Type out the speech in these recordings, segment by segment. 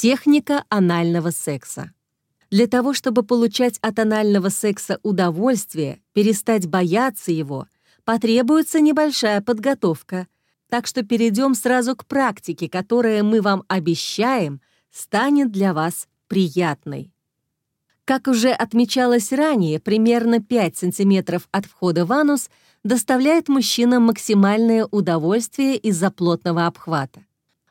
Техника анального секса. Для того, чтобы получать от анального секса удовольствие, перестать бояться его, потребуется небольшая подготовка. Так что перейдем сразу к практике, которая мы вам обещаем, станет для вас приятной. Как уже отмечалось ранее, примерно 5 см от входа в анус доставляет мужчинам максимальное удовольствие из-за плотного обхвата.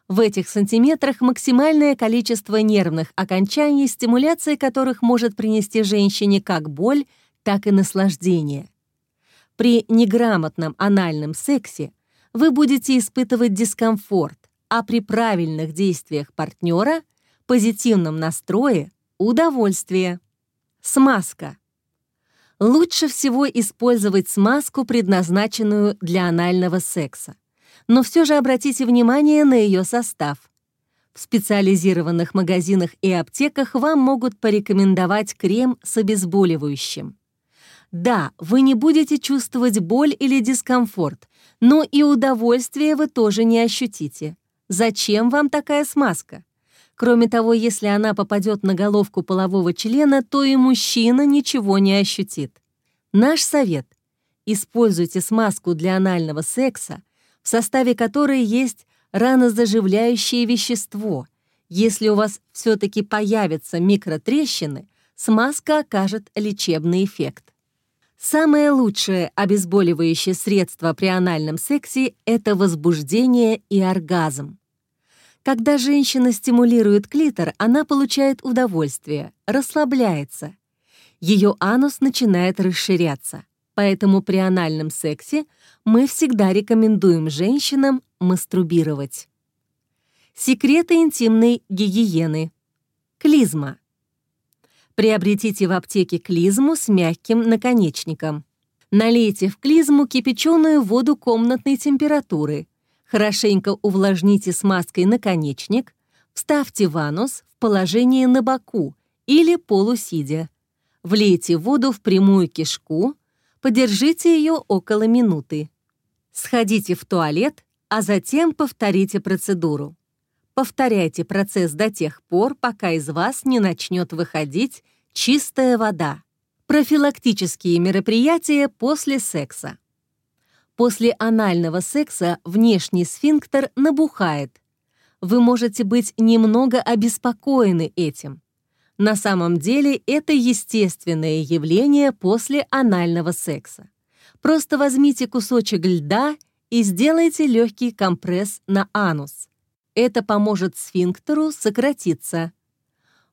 В этих сантиметрах максимальное количество нервных окончаний, стимуляция которых может принести женщине как боль, так и наслаждение. При неграмотном анальном сексе вы будете испытывать дискомфорт, а при правильных действиях партнера, позитивном настрое — удовольствие. Смазка. Лучше всего использовать смазку, предназначенную для анального секса но все же обратите внимание на ее состав. В специализированных магазинах и аптеках вам могут порекомендовать крем с обезболивающим. Да, вы не будете чувствовать боль или дискомфорт, но и удовольствие вы тоже не ощутите. Зачем вам такая смазка? Кроме того, если она попадет на головку полового члена, то и мужчина ничего не ощутит. Наш совет — используйте смазку для анального секса, в составе которой есть ранозаживляющее вещество. Если у вас все-таки появятся микротрещины, смазка окажет лечебный эффект. Самое лучшее обезболивающее средство при анальном сексе — это возбуждение и оргазм. Когда женщина стимулирует клитор, она получает удовольствие, расслабляется. Ее анус начинает расширяться. Поэтому при анальном сексе мы всегда рекомендуем женщинам мастурбировать. Секреты интимной гигиены. Клизма. Приобретите в аптеке клизму с мягким наконечником. Налейте в клизму кипяченую воду комнатной температуры. Хорошенько увлажните смазкой наконечник. Вставьте в в положение на боку или полусидя. Влейте воду в прямую кишку, Подержите ее около минуты. Сходите в туалет, а затем повторите процедуру. Повторяйте процесс до тех пор, пока из вас не начнет выходить чистая вода. Профилактические мероприятия после секса. После анального секса внешний сфинктер набухает. Вы можете быть немного обеспокоены этим. На самом деле это естественное явление после анального секса. Просто возьмите кусочек льда и сделайте легкий компресс на анус. Это поможет сфинктеру сократиться.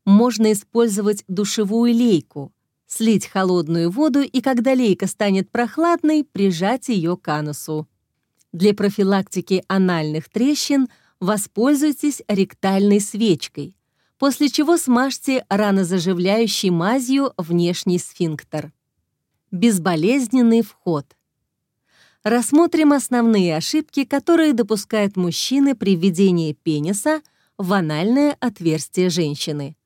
Можно использовать душевую лейку, слить холодную воду и когда лейка станет прохладной, прижать ее к анусу. Для профилактики анальных трещин воспользуйтесь ректальной свечкой – после чего смажьте ранозаживляющей мазью внешний сфинктер. Безболезненный вход. Рассмотрим основные ошибки, которые допускают мужчины при введении пениса в анальное отверстие женщины.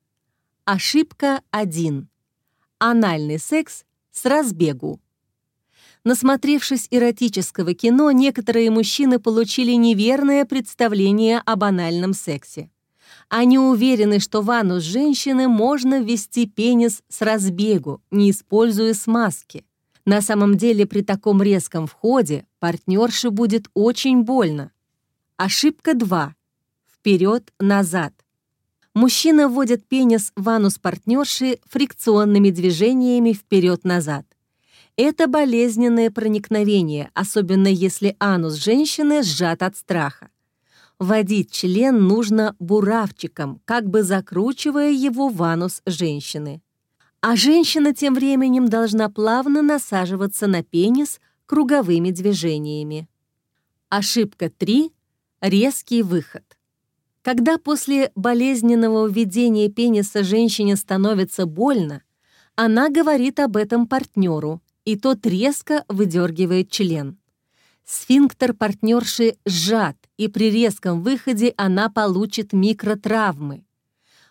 Ошибка 1. Анальный секс с разбегу. Насмотревшись эротического кино, некоторые мужчины получили неверное представление об анальном сексе. Они уверены, что в анус женщины можно ввести пенис с разбегу, не используя смазки. На самом деле при таком резком входе партнерше будет очень больно. Ошибка 2. Вперед-назад. Мужчина вводит пенис в анус партнерши фрикционными движениями вперед-назад. Это болезненное проникновение, особенно если анус женщины сжат от страха. Водить член нужно буравчиком, как бы закручивая его в анус женщины. А женщина тем временем должна плавно насаживаться на пенис круговыми движениями. Ошибка 3. Резкий выход. Когда после болезненного введения пениса женщине становится больно, она говорит об этом партнеру, и тот резко выдергивает член. Сфинктер партнерши сжат, и при резком выходе она получит микротравмы.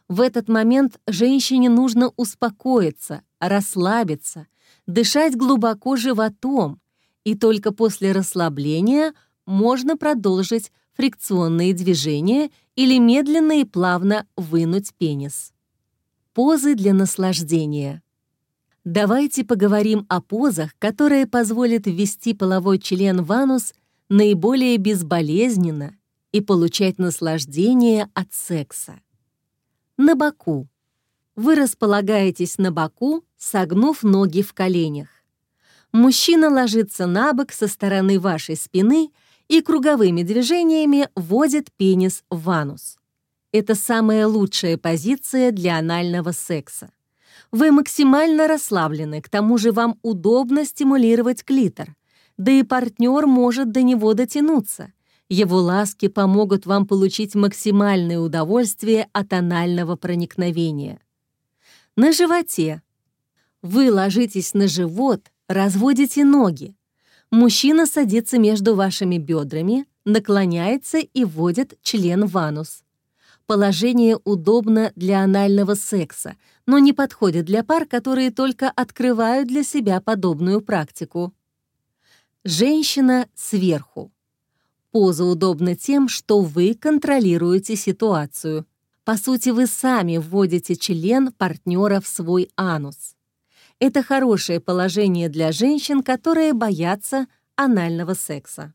В этот момент женщине нужно успокоиться, расслабиться, дышать глубоко животом, и только после расслабления можно продолжить фрикционные движения или медленно и плавно вынуть пенис. Позы для наслаждения. Давайте поговорим о позах, которые позволят ввести половой член в анус наиболее безболезненно и получать наслаждение от секса. На боку. Вы располагаетесь на боку, согнув ноги в коленях. Мужчина ложится на бок со стороны вашей спины и круговыми движениями вводит пенис в анус. Это самая лучшая позиция для анального секса. Вы максимально расслаблены, к тому же вам удобно стимулировать клитор, да и партнер может до него дотянуться. Его ласки помогут вам получить максимальное удовольствие от анального проникновения. На животе. Вы ложитесь на живот, разводите ноги. Мужчина садится между вашими бедрами, наклоняется и вводит член в анус. Положение удобно для анального секса, но не подходит для пар, которые только открывают для себя подобную практику. Женщина сверху. Поза удобна тем, что вы контролируете ситуацию. По сути, вы сами вводите член партнера в свой анус. Это хорошее положение для женщин, которые боятся анального секса.